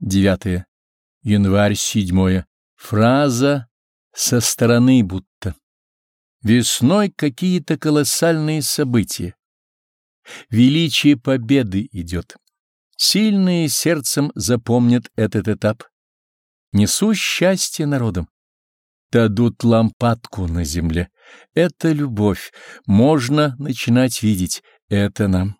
9. Январь 7. Фраза «со стороны будто». Весной какие-то колоссальные события. Величие победы идет. Сильные сердцем запомнят этот этап. Несу счастье народам. Дадут лампадку на земле. Это любовь. Можно начинать видеть. Это нам.